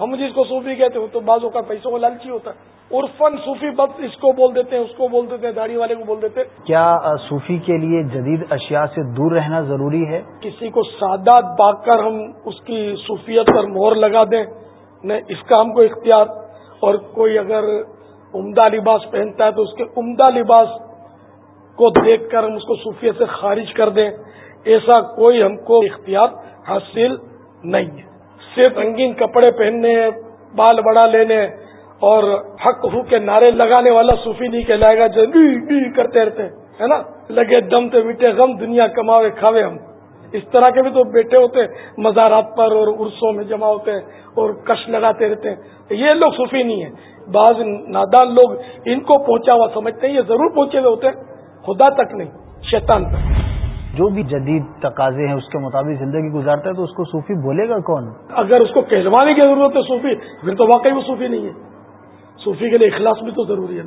ہم جس کو صوفی کہتے ہیں تو بعضوں کا پیسوں کا لالچی ہوتا ہے۔ عرفن صوفی بس اس کو بول دیتے ہیں اس کو بول دیتے ہیں داڑھی والے کو بول دیتے ہیں۔ کیا صوفی کے لیے جدید اشیاء سے دور رہنا ضروری ہے؟ کسی کو سادات پا کر ہم اس کی صوفیت پر مہر لگا دیں نہ اس کا ہم کو اختیار۔ اور کوئی اگر عمدہ لباس پہنتا ہے تو اس کے عمدہ لباس کو دیکھ کر ہم اس کو صوفیت سے خارج کر دیں۔ ایسا کوئی ہم کو اختیار حاصل نہیں ہے۔ صرف رنگین کپڑے پہننے بال بڑا لینے اور حق ہو کے نعرے لگانے والا صوفی نہیں کہلائے گا، جو کرتے رہتے ہے نا؟ لگے دم تو میٹھے غم، دنیا کماوے، کھاوے ہم۔ اس طرح کے بھی تو بیٹھے ہوتے ہیں، مزارات پر اور عرصوں میں جمع ہوتے ہیں، اور کش لگاتے رہتے ہیں۔ یہ لوگ صوفی نہیں ہیں۔ بعض نادان لوگ ان کو پہنچا ہوا سمجھتے ہیں، یہ ضرور پہنچے ہوئے ہوتے ہیں۔ خدا تک نہیں، شیطان تک۔ جو بھی جدید تقاضے ہیں اس کے مطابق زندگی گزارتا ہے تو اس کو صوفی بولے گا کون؟ اگر اس کو کہلوانے کی ضرورت ہے صوفی، پھر تو واقعی وہ صوفی نہیں ہے۔ صوفی کے لیے اخلاص بھی تو ضروری ہے